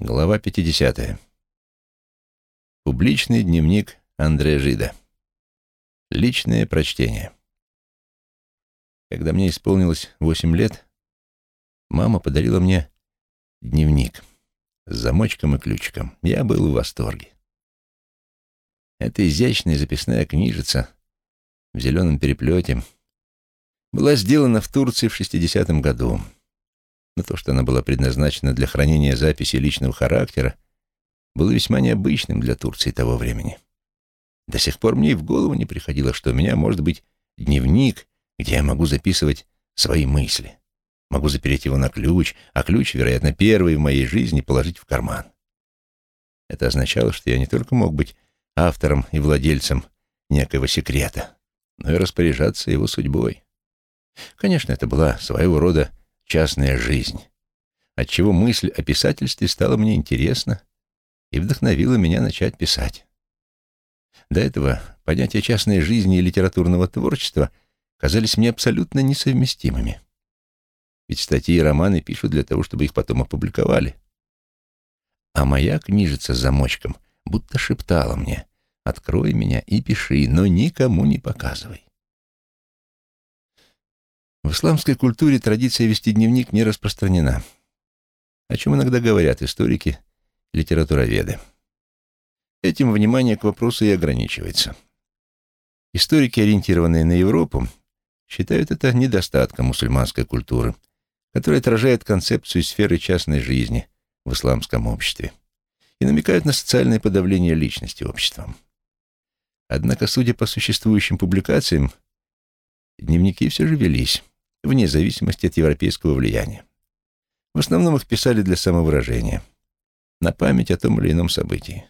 Глава 50. Публичный дневник Андрея Жида. Личное прочтение. Когда мне исполнилось 8 лет, мама подарила мне дневник с замочком и ключиком. Я был в восторге. Эта изящная записная книжица в зеленом переплете была сделана в Турции в 60-м году но то, что она была предназначена для хранения записей личного характера, было весьма необычным для Турции того времени. До сих пор мне и в голову не приходило, что у меня может быть дневник, где я могу записывать свои мысли. Могу запереть его на ключ, а ключ, вероятно, первый в моей жизни положить в карман. Это означало, что я не только мог быть автором и владельцем некоего секрета, но и распоряжаться его судьбой. Конечно, это была своего рода частная жизнь, отчего мысль о писательстве стала мне интересна и вдохновила меня начать писать. До этого понятия частной жизни и литературного творчества казались мне абсолютно несовместимыми. Ведь статьи и романы пишут для того, чтобы их потом опубликовали. А моя книжица с замочком будто шептала мне «Открой меня и пиши, но никому не показывай». В исламской культуре традиция вести дневник не распространена, о чем иногда говорят историки, литературоведы. Этим внимание к вопросу и ограничивается. Историки, ориентированные на Европу, считают это недостатком мусульманской культуры, которая отражает концепцию сферы частной жизни в исламском обществе и намекают на социальное подавление личности обществом. Однако, судя по существующим публикациям, дневники все же велись вне зависимости от европейского влияния. В основном их писали для самовыражения, на память о том или ином событии.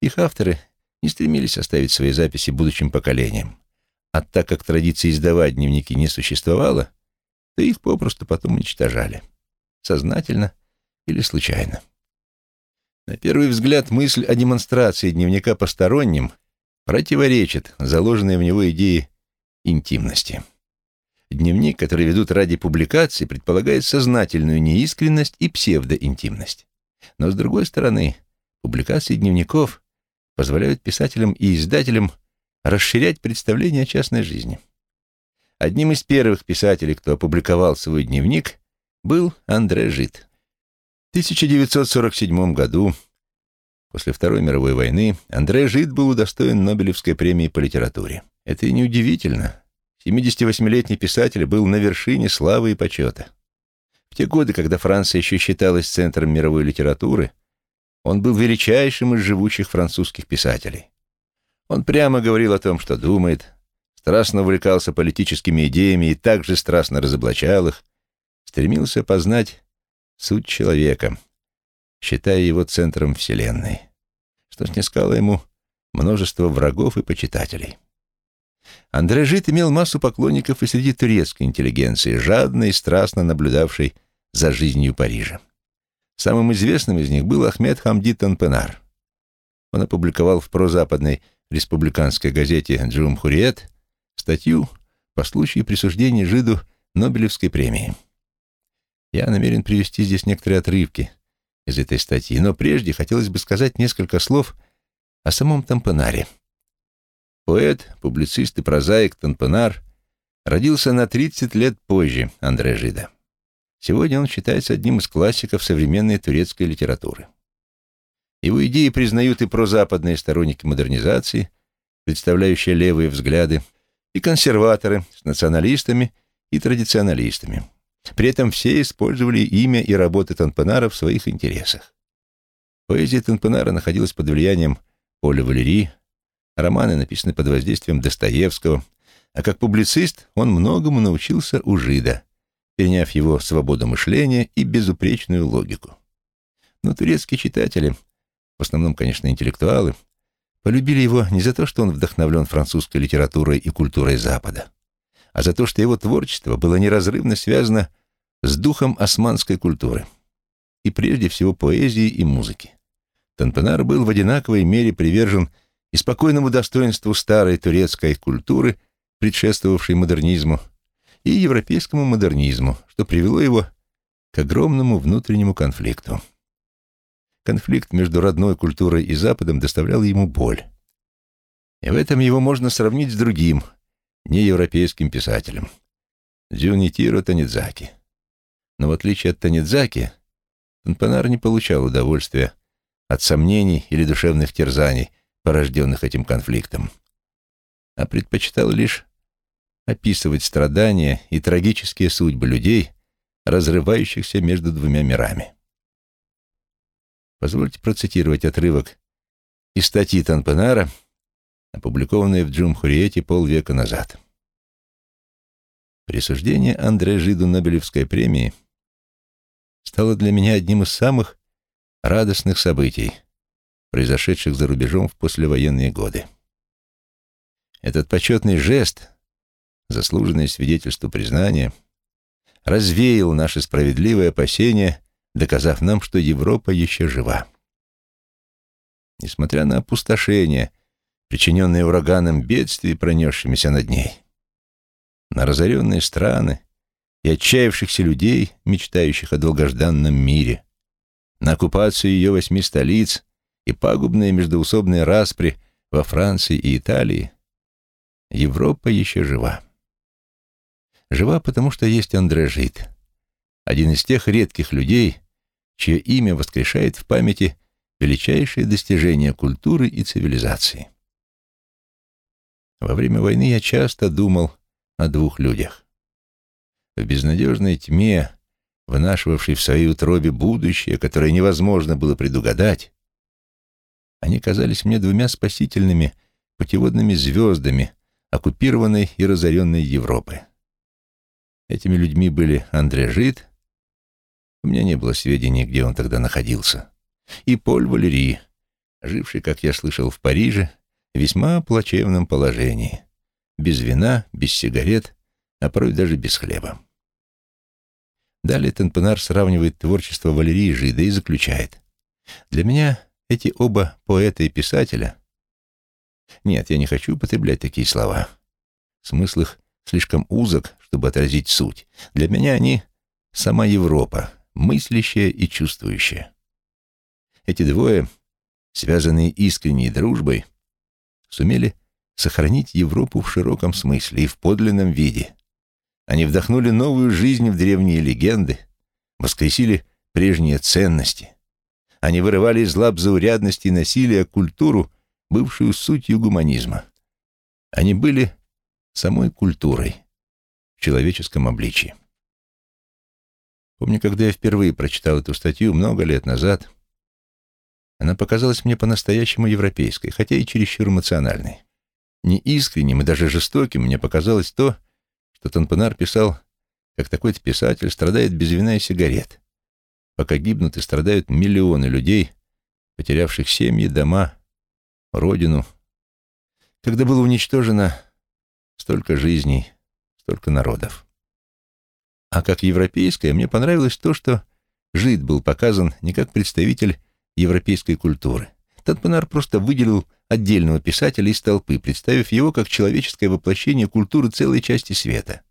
Их авторы не стремились оставить свои записи будущим поколениям, а так как традиции издавать дневники не существовало, то их попросту потом уничтожали, сознательно или случайно. На первый взгляд мысль о демонстрации дневника посторонним противоречит заложенной в него идее интимности. Дневник, который ведут ради публикации, предполагает сознательную неискренность и псевдоинтимность. Но, с другой стороны, публикации дневников позволяют писателям и издателям расширять представление о частной жизни. Одним из первых писателей, кто опубликовал свой дневник, был Андре Жид. В 1947 году, после Второй мировой войны, Андре Жид был удостоен Нобелевской премии по литературе. Это и неудивительно, 78-летний писатель был на вершине славы и почета. В те годы, когда Франция еще считалась центром мировой литературы, он был величайшим из живучих французских писателей. Он прямо говорил о том, что думает, страстно увлекался политическими идеями и также страстно разоблачал их, стремился познать суть человека, считая его центром Вселенной, что снискало ему множество врагов и почитателей. Андре Жит имел массу поклонников и среди турецкой интеллигенции, жадной и страстно наблюдавшей за жизнью Парижа. Самым известным из них был Ахмед Хамди Танпенар. Он опубликовал в прозападной республиканской газете «Джум Хуриет» статью по случаю присуждения Жиду Нобелевской премии. Я намерен привести здесь некоторые отрывки из этой статьи, но прежде хотелось бы сказать несколько слов о самом Тампенаре – Поэт, публицист и прозаик Танпенар родился на 30 лет позже Андре Жида. Сегодня он считается одним из классиков современной турецкой литературы. Его идеи признают и прозападные сторонники модернизации, представляющие левые взгляды, и консерваторы с националистами и традиционалистами. При этом все использовали имя и работы Танпенара в своих интересах. Поэзия Танпенара находилась под влиянием Поля Валерии, Романы написаны под воздействием Достоевского, а как публицист он многому научился у Жида, переняв его свободу мышления и безупречную логику. Но турецкие читатели, в основном, конечно, интеллектуалы, полюбили его не за то, что он вдохновлен французской литературой и культурой Запада, а за то, что его творчество было неразрывно связано с духом османской культуры и прежде всего поэзии и музыки. Танпенар был в одинаковой мере привержен и спокойному достоинству старой турецкой культуры, предшествовавшей модернизму, и европейскому модернизму, что привело его к огромному внутреннему конфликту. конфликт между родной культурой и Западом доставлял ему боль. И в этом его можно сравнить с другим, неевропейским писателем, Дзюнитиро Танидзаки. Но в отличие от Танидзаки, Танпанар не получал удовольствия от сомнений или душевных терзаний, порожденных этим конфликтом, а предпочитал лишь описывать страдания и трагические судьбы людей, разрывающихся между двумя мирами. Позвольте процитировать отрывок из статьи Танпанара, опубликованной в Джумхуриете полвека назад. Присуждение Андре Жиду Нобелевской премии стало для меня одним из самых радостных событий, произошедших за рубежом в послевоенные годы. Этот почетный жест, заслуженное свидетельство признания, развеял наши справедливые опасения, доказав нам, что Европа еще жива. Несмотря на опустошение, причиненные ураганом бедствий, пронесшимися над ней, на разоренные страны и отчаявшихся людей, мечтающих о долгожданном мире, на оккупацию ее восьми столиц и пагубные междоусобные распри во Франции и Италии, Европа еще жива. Жива, потому что есть Андре Жид, один из тех редких людей, чье имя воскрешает в памяти величайшие достижения культуры и цивилизации. Во время войны я часто думал о двух людях. В безнадежной тьме, вынашивавшей в своей утробе будущее, которое невозможно было предугадать, они казались мне двумя спасительными путеводными звездами оккупированной и разоренной Европы. Этими людьми были Андре Жид, у меня не было сведений, где он тогда находился, и Поль Валерий, живший, как я слышал, в Париже, в весьма плачевном положении, без вина, без сигарет, а порой даже без хлеба. Далее Тенпенар сравнивает творчество Валерии Жида и заключает. Для меня эти оба поэта и писателя... Нет, я не хочу употреблять такие слова. Смысл их слишком узок, чтобы отразить суть. Для меня они — сама Европа, мыслящая и чувствующая. Эти двое, связанные искренней дружбой, сумели сохранить Европу в широком смысле и в подлинном виде. Они вдохнули новую жизнь в древние легенды, воскресили прежние ценности. Они вырывали из лап заурядности и насилия культуру, бывшую сутью гуманизма. Они были самой культурой в человеческом обличии. Помню, когда я впервые прочитал эту статью много лет назад, она показалась мне по-настоящему европейской, хотя и чересчур эмоциональной. Неискренним и даже жестоким мне показалось то, что Танпанар писал, как такой-то писатель страдает без вина и сигарет, пока гибнут и страдают миллионы людей, потерявших семьи, дома, родину, когда было уничтожено столько жизней, столько народов. А как европейское, мне понравилось то, что Жид был показан не как представитель европейской культуры. Танпанар просто выделил отдельного писателя из толпы, представив его как человеческое воплощение культуры целой части света,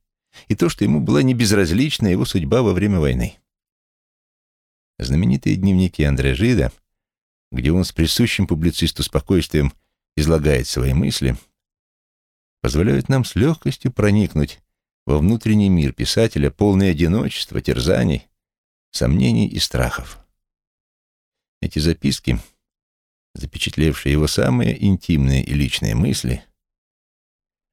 и то, что ему была небезразлична его судьба во время войны. Знаменитые дневники Андре Жида, где он с присущим публицисту спокойствием излагает свои мысли, позволяют нам с легкостью проникнуть во внутренний мир писателя, полный одиночества, терзаний, сомнений и страхов. Эти записки, запечатлевшие его самые интимные и личные мысли,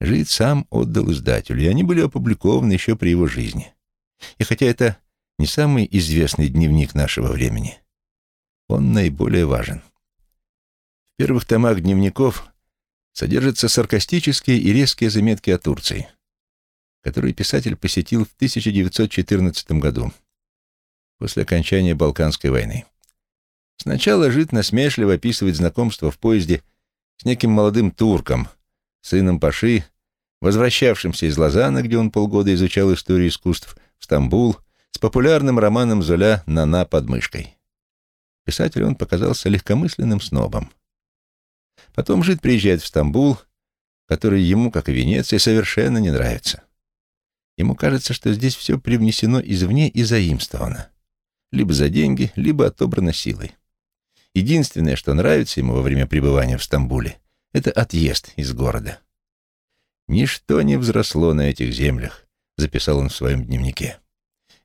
Жид сам отдал издателю, и они были опубликованы еще при его жизни. И хотя это не самый известный дневник нашего времени, он наиболее важен. В первых томах дневников содержатся саркастические и резкие заметки о Турции – который писатель посетил в 1914 году, после окончания Балканской войны. Сначала Жид насмешливо описывает знакомство в поезде с неким молодым турком, сыном Паши, возвращавшимся из Лозанны, где он полгода изучал историю искусств, в Стамбул, с популярным романом Золя «Нана» под мышкой. Писателю он показался легкомысленным снобом. Потом Жид приезжает в Стамбул, который ему, как и Венеция, совершенно не нравится. Ему кажется, что здесь все привнесено извне и заимствовано. Либо за деньги, либо отобрано силой. Единственное, что нравится ему во время пребывания в Стамбуле, это отъезд из города. «Ничто не взросло на этих землях», — записал он в своем дневнике.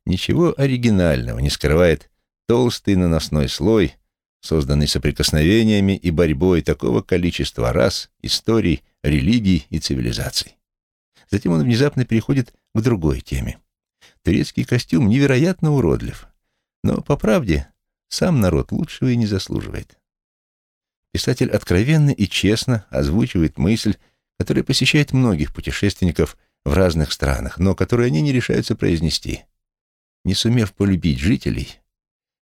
«Ничего оригинального не скрывает толстый наносной слой, созданный соприкосновениями и борьбой такого количества рас, историй, религий и цивилизаций. Затем он внезапно переходит к другой теме. Турецкий костюм невероятно уродлив, но, по правде, сам народ лучшего и не заслуживает. Писатель откровенно и честно озвучивает мысль, которая посещает многих путешественников в разных странах, но которую они не решаются произнести. Не сумев полюбить жителей,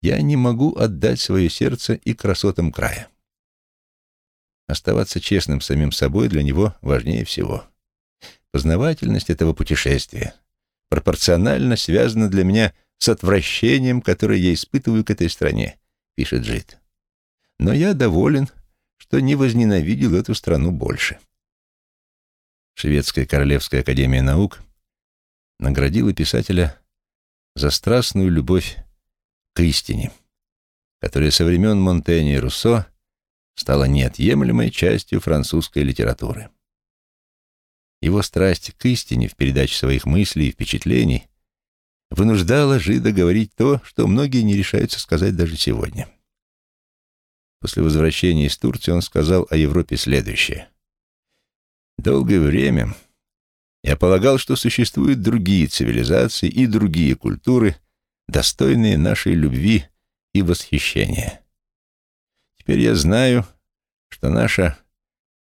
я не могу отдать свое сердце и красотам края. Оставаться честным самим собой для него важнее всего. Познавательность этого путешествия пропорционально связана для меня с отвращением, которое я испытываю к этой стране, пишет Джит. Но я доволен, что не возненавидел эту страну больше. Шведская Королевская Академия Наук наградила писателя за страстную любовь к истине, которая со времен Монтэня и Руссо стала неотъемлемой частью французской литературы. Его страсть к истине в передаче своих мыслей и впечатлений вынуждала Жида говорить то, что многие не решаются сказать даже сегодня. После возвращения из Турции он сказал о Европе следующее. «Долгое время я полагал, что существуют другие цивилизации и другие культуры, достойные нашей любви и восхищения. Теперь я знаю, что наша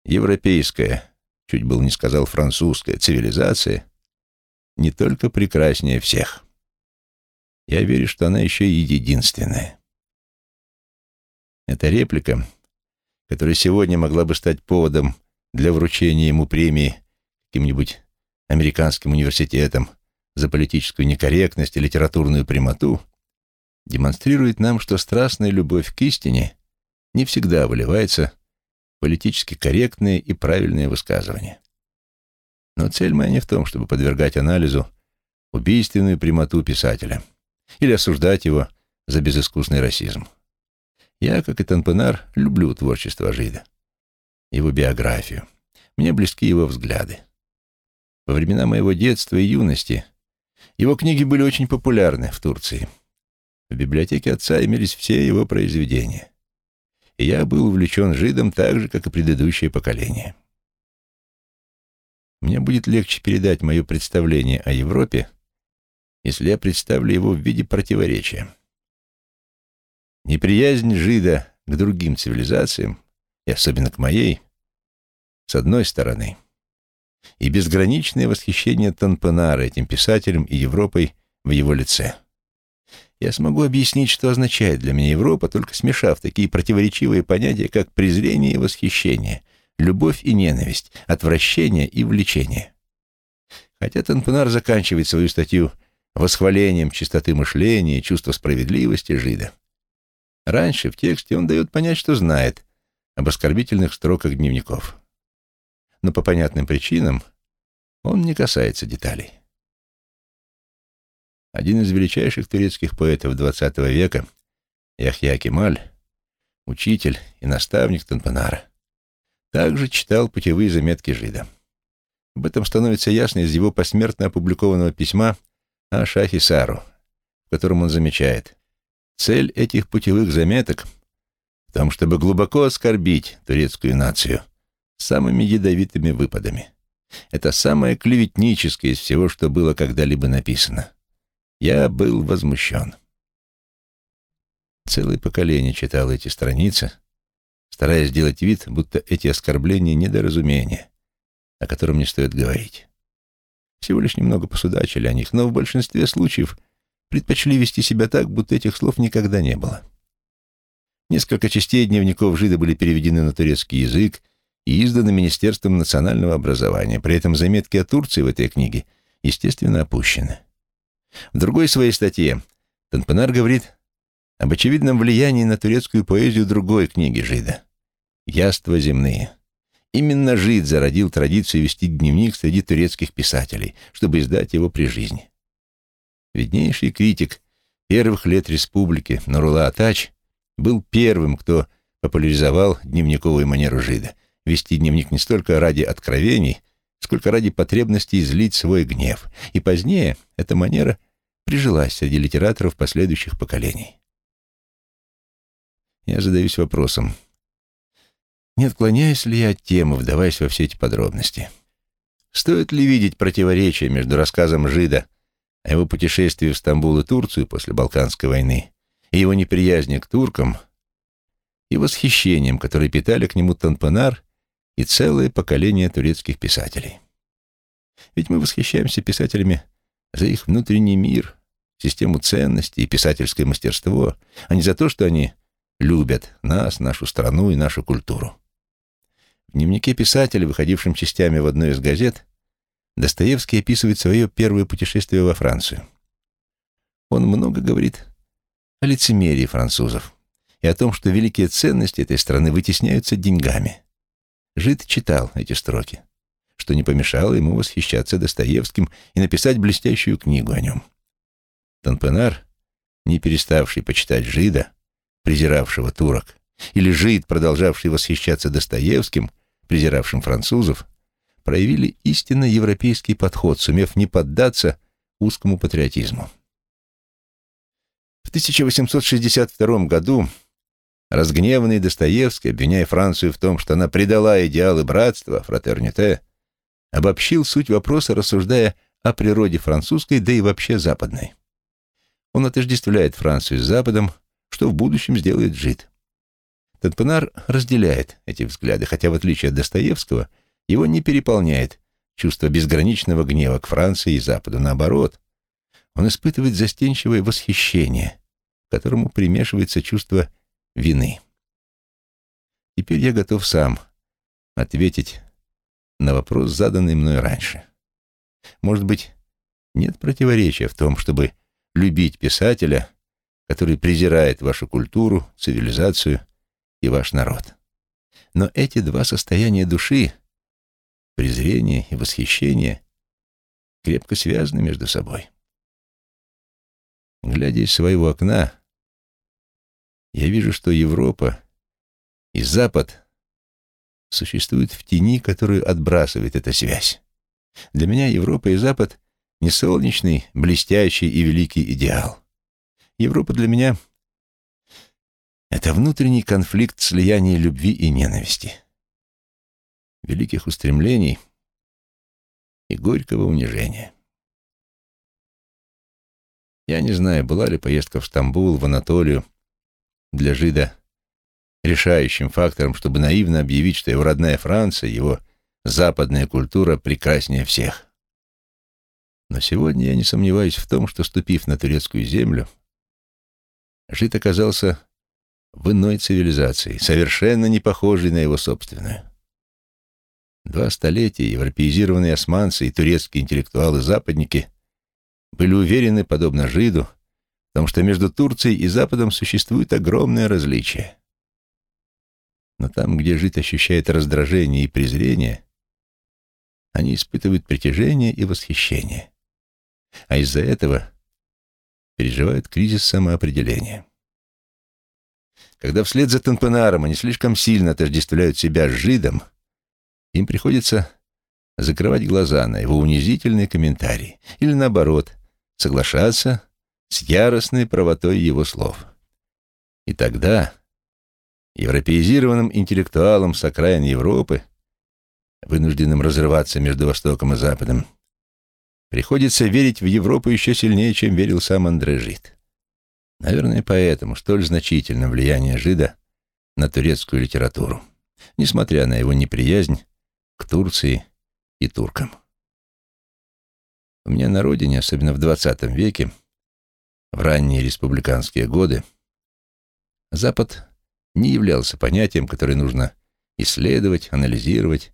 европейская, чуть был не сказал французская цивилизация, не только прекраснее всех. Я верю, что она еще и единственная. Эта реплика, которая сегодня могла бы стать поводом для вручения ему премии каким-нибудь американским университетом за политическую некорректность и литературную прямоту, демонстрирует нам, что страстная любовь к истине не всегда выливается в политически корректные и правильные высказывания. Но цель моя не в том, чтобы подвергать анализу убийственную прямоту писателя или осуждать его за безыскусный расизм. Я, как и Танпенар, люблю творчество Жида, его биографию. Мне близки его взгляды. Во времена моего детства и юности его книги были очень популярны в Турции. В библиотеке отца имелись все его произведения. И я был увлечен Жидом так же, как и предыдущее поколение. Мне будет легче передать мое представление о Европе, если я представлю его в виде противоречия. Неприязнь жида к другим цивилизациям, и особенно к моей, с одной стороны, и безграничное восхищение Танпенара этим писателем и Европой в его лице. Я смогу объяснить, что означает для меня Европа, только смешав такие противоречивые понятия, как презрение и восхищение, любовь и ненависть, отвращение и влечение. Хотя Танпенар заканчивает свою статью восхвалением чистоты мышления и чувства справедливости жида, Раньше в тексте он дает понять, что знает об оскорбительных строках дневников. Но по понятным причинам он не касается деталей. Один из величайших турецких поэтов XX века, Яхья Кемаль, учитель и наставник Танпанара, также читал путевые заметки Жида. Об этом становится ясно из его посмертно опубликованного письма о Шахи Сару, в котором он замечает Цель этих путевых заметок в том, чтобы глубоко оскорбить турецкую нацию самыми ядовитыми выпадами. Это самое клеветническое из всего, что было когда-либо написано. Я был возмущен. Целое поколение читало эти страницы, стараясь сделать вид, будто эти оскорбления — недоразумения, о котором не стоит говорить. Всего лишь немного посудачили о них, но в большинстве случаев предпочли вести себя так, будто этих слов никогда не было. Несколько частей дневников Жида были переведены на турецкий язык и изданы Министерством национального образования. При этом заметки о Турции в этой книге, естественно, опущены. В другой своей статье Танпанар говорит об очевидном влиянии на турецкую поэзию другой книги Жида «Яства земные». Именно Жид зародил традицию вести дневник среди турецких писателей, чтобы издать его при жизни. Виднейший критик первых лет республики Нарула Атач был первым, кто популяризовал дневниковую манеру жида, вести дневник не столько ради откровений, сколько ради потребности излить свой гнев. И позднее эта манера прижилась среди литераторов последующих поколений. Я задаюсь вопросом, не отклоняюсь ли я от темы, вдаваясь во все эти подробности? Стоит ли видеть противоречие между рассказом Жида о его путешествии в Стамбул и Турцию после Балканской войны и его неприязнью к туркам и восхищением, которое питали к нему Танпанар и целое поколение турецких писателей? Ведь мы восхищаемся писателями за их внутренний мир, систему ценностей и писательское мастерство, а не за то, что они любят нас, нашу страну и нашу культуру. В дневнике писателя, выходившем частями в одной из газет, Достоевский описывает свое первое путешествие во Францию. Он много говорит о лицемерии французов и о том, что великие ценности этой страны вытесняются деньгами. Жид читал эти строки, что не помешало ему восхищаться Достоевским и написать блестящую книгу о нем. Танпенар, не переставший почитать Жида, презиравшего турок, или жид, продолжавший восхищаться Достоевским, презиравшим французов, проявили истинно европейский подход, сумев не поддаться узкому патриотизму. В 1862 году разгневанный Достоевский, обвиняя Францию в том, что она предала идеалы братства, фратерните, обобщил суть вопроса, рассуждая о природе французской, да и вообще западной. Он отождествляет Францию с Западом, что в будущем сделает жид. Татпанар разделяет эти взгляды, хотя, в отличие от Достоевского, его не переполняет чувство безграничного гнева к Франции и Западу. Наоборот, он испытывает застенчивое восхищение, к которому примешивается чувство вины. Теперь я готов сам ответить на вопрос, заданный мной раньше. Может быть, нет противоречия в том, чтобы любить писателя который презирает вашу культуру, цивилизацию и ваш народ. Но эти два состояния души, презрение и восхищение, крепко связаны между собой. Глядя из своего окна, я вижу, что Европа и Запад существуют в тени, которую отбрасывает эта связь. Для меня Европа и Запад — не солнечный, блестящий и великий идеал. Европа для меня — это внутренний конфликт слияния любви и ненависти, великих устремлений и горького унижения. Я не знаю, была ли поездка в Стамбул, в Анатолию для жида решающим фактором, чтобы наивно объявить, что его родная Франция, его западная культура прекраснее всех. Но сегодня я не сомневаюсь в том, что, ступив на турецкую землю, Жид оказался в иной цивилизации, совершенно не похожей на его собственную. Два столетия европеизированные османцы и турецкие интеллектуалы-западники были уверены, подобно Жиду, в том, что между Турцией и Западом существует огромное различие. Но там, где Жид ощущает раздражение и презрение, они испытывают притяжение и восхищение. А из-за этого переживают кризис самоопределения. Когда вслед за Танпенаром они слишком сильно отождествляют себя с жидом, им приходится закрывать глаза на его унизительные комментарии или, наоборот, соглашаться с яростной правотой его слов. И тогда европеизированным интеллектуалам с окраин Европы, вынужденным разрываться между Востоком и Западом, Приходится верить в Европу еще сильнее, чем верил сам Андре Жид. Наверное, поэтому столь значительно влияние Жида на турецкую литературу, несмотря на его неприязнь к Турции и туркам. У меня на родине, особенно в XX веке, в ранние республиканские годы, Запад не являлся понятием, которое нужно исследовать, анализировать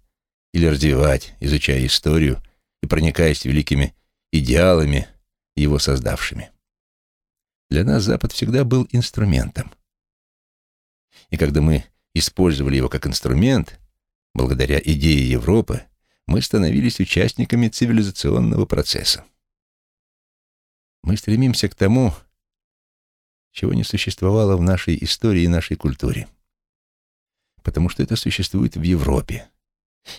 или развивать, изучая историю и проникаясь великими идеалами, его создавшими. Для нас Запад всегда был инструментом. И когда мы использовали его как инструмент, благодаря идее Европы, мы становились участниками цивилизационного процесса. Мы стремимся к тому, чего не существовало в нашей истории и нашей культуре. Потому что это существует в Европе.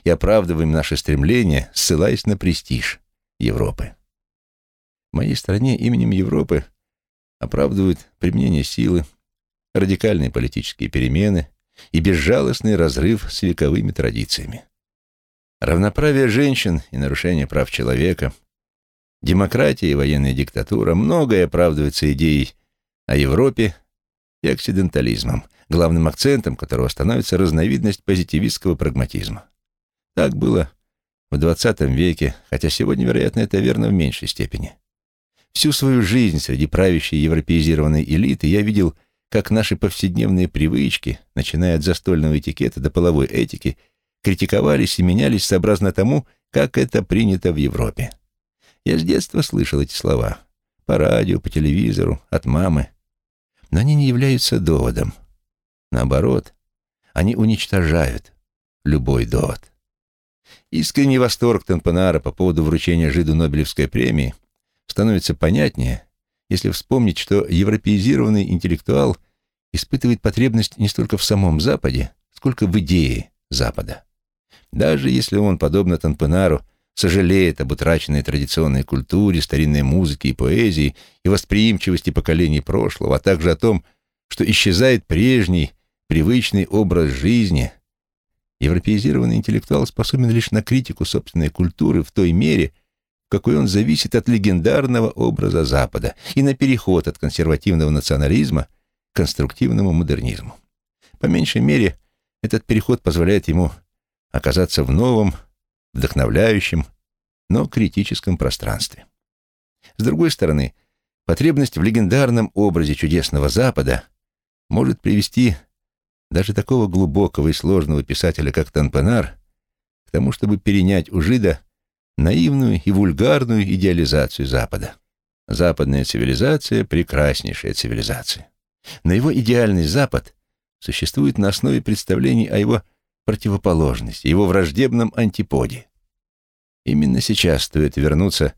И оправдываем наше стремление, ссылаясь на престиж Европы. В моей стране именем Европы оправдывают применение силы, радикальные политические перемены и безжалостный разрыв с вековыми традициями. Равноправие женщин и нарушение прав человека, демократия и военная диктатура, многое оправдывается идеей о Европе и оксидентализмом, главным акцентом которого становится разновидность позитивистского прагматизма. Так было в XX веке, хотя сегодня, вероятно, это верно в меньшей степени. Всю свою жизнь среди правящей европеизированной элиты я видел, как наши повседневные привычки, начиная от застольного этикета до половой этики, критиковались и менялись сообразно тому, как это принято в Европе. Я с детства слышал эти слова. По радио, по телевизору, от мамы. Но они не являются доводом. Наоборот, они уничтожают любой довод. Искренний восторг Тенпенара по поводу вручения жиду Нобелевской премии становится понятнее, если вспомнить, что европеизированный интеллектуал испытывает потребность не столько в самом Западе, сколько в идее Запада. Даже если он, подобно Танпенару, сожалеет об утраченной традиционной культуре, старинной музыке и поэзии и восприимчивости поколений прошлого, а также о том, что исчезает прежний, привычный образ жизни, европеизированный интеллектуал способен лишь на критику собственной культуры в той мере, в какой он зависит от легендарного образа Запада и на переход от консервативного национализма к конструктивному модернизму. По меньшей мере, этот переход позволяет ему оказаться в новом, вдохновляющем, но критическом пространстве. С другой стороны, потребность в легендарном образе чудесного Запада может привести даже такого глубокого и сложного писателя, как Танпанар, к тому, чтобы перенять у жида наивную и вульгарную идеализацию Запада. Западная цивилизация — прекраснейшая цивилизация. Но его идеальный Запад существует на основе представлений о его противоположности, его враждебном антиподе. Именно сейчас стоит вернуться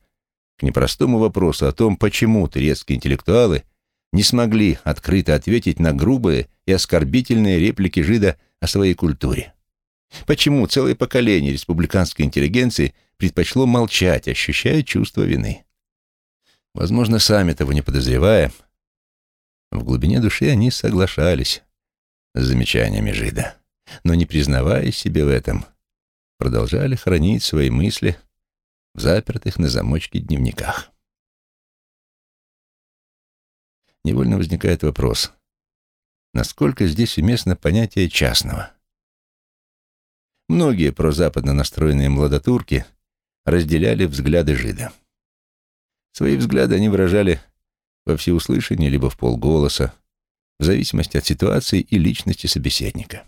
к непростому вопросу о том, почему турецкие интеллектуалы не смогли открыто ответить на грубые и оскорбительные реплики жида о своей культуре. Почему целое поколение республиканской интеллигенции предпочло молчать, ощущая чувство вины? Возможно, сами того не подозревая, в глубине души они соглашались с замечаниями жида но, не признавая себе в этом, продолжали хранить свои мысли в запертых на замочке дневниках. Невольно возникает вопрос, насколько здесь уместно понятие частного? Многие прозападно настроенные младотурки разделяли взгляды жида. Свои взгляды они выражали во всеуслышание либо в полголоса, в зависимости от ситуации и личности собеседника.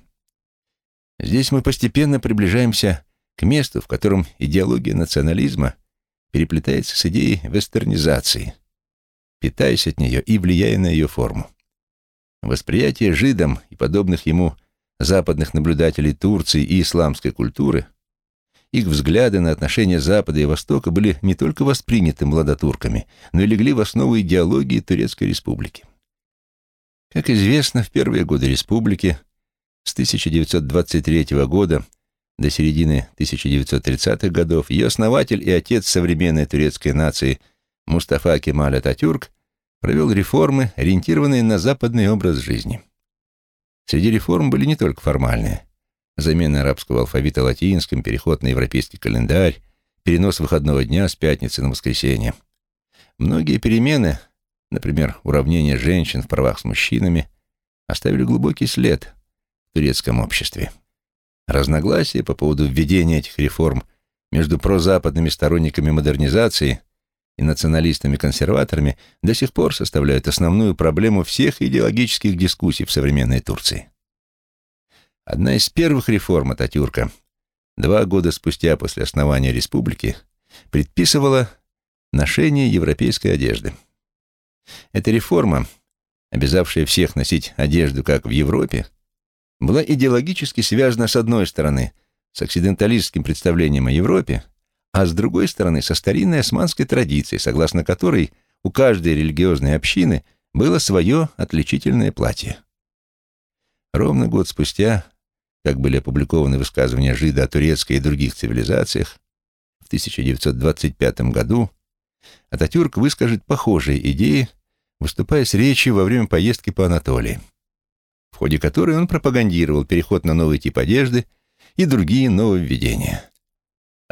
Здесь мы постепенно приближаемся к месту, в котором идеология национализма переплетается с идеей вестернизации, питаясь от нее и влияя на ее форму. Восприятие жидом и подобных ему западных наблюдателей Турции и исламской культуры, их взгляды на отношения Запада и Востока были не только восприняты младотурками, но и легли в основу идеологии Турецкой республики. Как известно, в первые годы республики с 1923 года до середины 1930-х годов ее основатель и отец современной турецкой нации Мустафа Кемаль Ататюрк провел реформы, ориентированные на западный образ жизни. Среди реформ были не только формальные. Замена арабского алфавита латинским, переход на европейский календарь, перенос выходного дня с пятницы на воскресенье. Многие перемены, например, уравнение женщин в правах с мужчинами, оставили глубокий след турецком обществе. Разногласия по поводу введения этих реформ между прозападными сторонниками модернизации и националистами-консерваторами до сих пор составляют основную проблему всех идеологических дискуссий в современной Турции. Одна из первых реформ Ататюрка, два года спустя после основания республики, предписывала ношение европейской одежды. Эта реформа, обязавшая всех носить одежду как в Европе, была идеологически связана с одной стороны с оксиденталистским представлением о Европе, а с другой стороны со старинной османской традицией, согласно которой у каждой религиозной общины было свое отличительное платье. Ровно год спустя, как были опубликованы высказывания Жида о турецкой и других цивилизациях, в 1925 году Ататюрк выскажет похожие идеи, выступая с речью во время поездки по Анатолии, в ходе которой он пропагандировал переход на новый тип одежды и другие нововведения.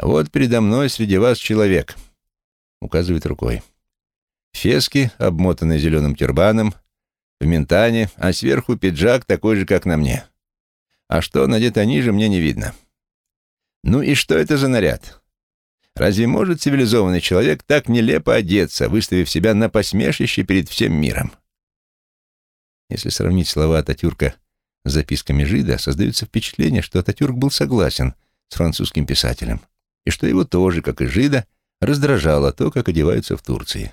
«Вот передо мной среди вас человек», — указывает рукой. Фески, обмотанные зеленым тюрбаном, в ментане, а сверху пиджак такой же, как на мне. А что надето ниже, мне не видно. Ну и что это за наряд? Разве может цивилизованный человек так нелепо одеться, выставив себя на посмешище перед всем миром? Если сравнить слова Ататюрка с записками Жида, создается впечатление, что Ататюрк был согласен с французским писателем, и что его тоже, как и Жида, раздражало то, как одеваются в Турции.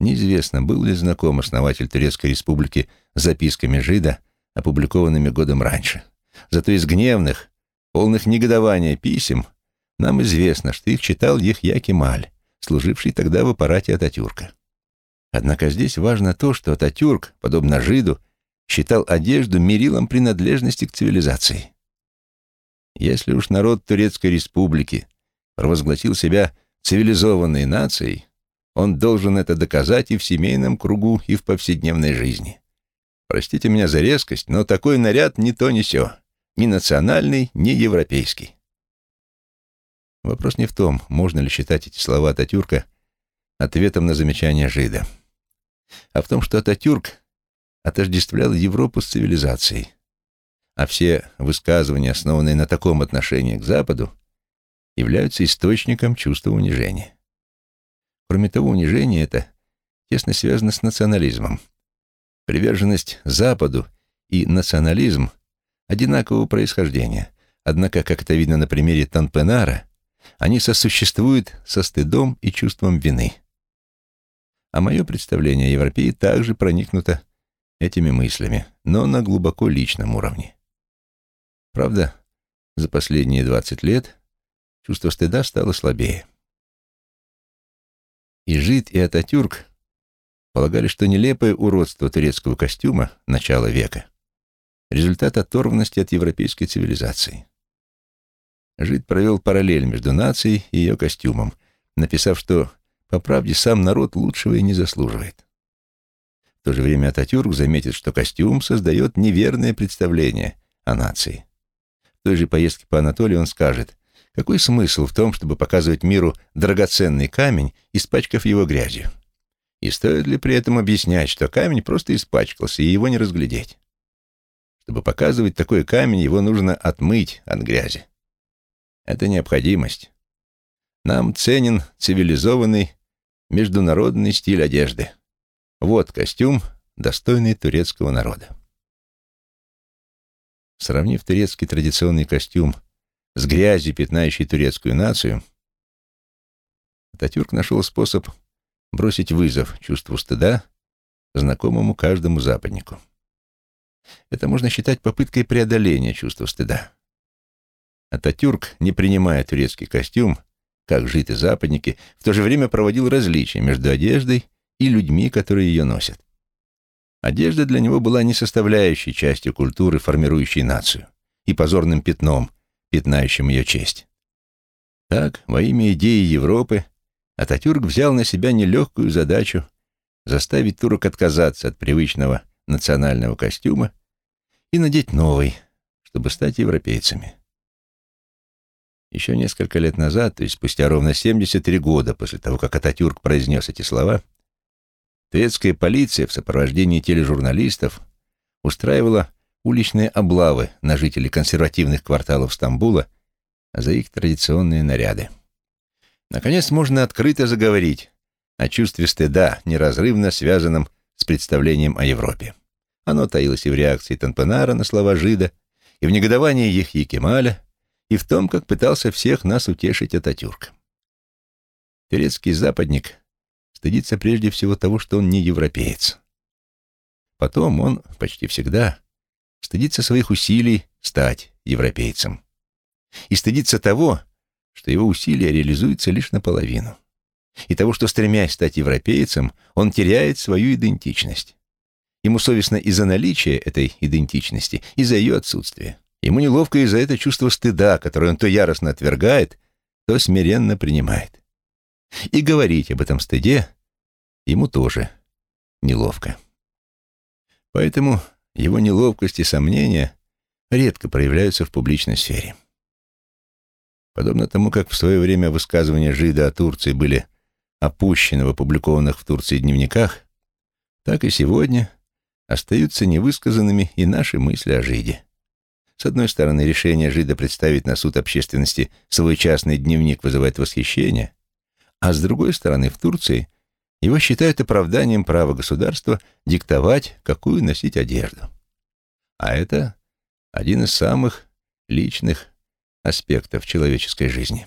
Неизвестно, был ли знаком основатель Турецкой республики с записками Жида, опубликованными годом раньше. Зато из гневных, полных негодования писем нам известно, что их читал Ехья Кемаль, служивший тогда в аппарате Ататюрка. Однако здесь важно то, что Ататюрк, подобно Жиду, считал одежду мерилом принадлежности к цивилизации. Если уж народ Турецкой республики провозгласил себя цивилизованной нацией, он должен это доказать и в семейном кругу, и в повседневной жизни. Простите меня за резкость, но такой наряд ни то ни сё, ни национальный, ни европейский. Вопрос не в том, можно ли считать эти слова Ататюрка ответом на замечание Жида, а в том, что Ататюрк отождествлял Европу с цивилизацией, а все высказывания, основанные на таком отношении к Западу, являются источником чувства унижения. Кроме того, унижение это тесно связано с национализмом. Приверженность Западу и национализм одинакового происхождения, однако, как это видно на примере Танпенара, они сосуществуют со стыдом и чувством вины. А мое представление о Европее также проникнуто этими мыслями, но на глубоко личном уровне. Правда, за последние 20 лет чувство стыда стало слабее. И Жид, и Ататюрк полагали, что нелепое уродство турецкого костюма начала века — результат оторванности от европейской цивилизации. Жид провел параллель между нацией и ее костюмом, написав, что, по правде, сам народ лучшего и не заслуживает. В то же время Ататюрк заметит, что костюм создает неверное представление о нации. В той же поездке по Анатолии он скажет, какой смысл в том, чтобы показывать миру драгоценный камень, испачкав его грязью? И стоит ли при этом объяснять, что камень просто испачкался, и его не разглядеть? Чтобы показывать такой камень, его нужно отмыть от грязи. Это необходимость. Нам ценен цивилизованный международный стиль одежды. Вот костюм, достойный турецкого народа. Сравнив турецкий традиционный костюм с грязью, пятнающей турецкую нацию, Ататюрк нашел способ бросить вызов чувству стыда, знакомому каждому западнику. Это можно считать попыткой преодоления чувства стыда. Ататюрк, не принимая турецкий костюм, как житы западники, в то же время проводил различия между одеждой и людьми, которые ее носят. Одежда для него была не составляющей частью культуры, формирующей нацию, и позорным пятном, пятнающим ее честь. Так, во имя идеи Европы, Ататюрк взял на себя нелегкую задачу заставить турок отказаться от привычного национального костюма и надеть новый, чтобы стать европейцами. Еще несколько лет назад, то есть спустя ровно 73 года после того, как Ататюрк произнес эти слова, турецкая полиция в сопровождении тележурналистов устраивала уличные облавы на жителей консервативных кварталов Стамбула за их традиционные наряды. Наконец можно открыто заговорить о чувстве стыда, неразрывно связанном с представлением о Европе. Оно таилось и в реакции Танпенара на слова Жида, и в негодовании Ехьи Кемаля, и в том, как пытался всех нас утешить Ататюрк. Турецкий западник стыдится прежде всего того, что он не европеец. Потом он, почти всегда, стыдится своих усилий стать европейцем. И стыдится того, что его усилия реализуются лишь наполовину. и того, что, стремясь стать европейцем, он теряет свою идентичность. Ему совестно и за наличие этой идентичности, и за ее отсутствие. Ему неловко и за это чувство стыда, которое он то яростно отвергает, то смиренно принимает. И говорить об этом стыде ему тоже неловко. Поэтому его неловкость и сомнения редко проявляются в публичной сфере. Подобно тому, как в свое время высказывания жида о Турции были опущены в опубликованных в Турции дневниках, так и сегодня остаются невысказанными и наши мысли о жиде. С одной стороны, решение жида представить на суд общественности свой частный дневник вызывает восхищение, а с другой стороны, в Турции его считают оправданием права государства диктовать, какую носить одежду. А это один из самых личных аспектов человеческой жизни.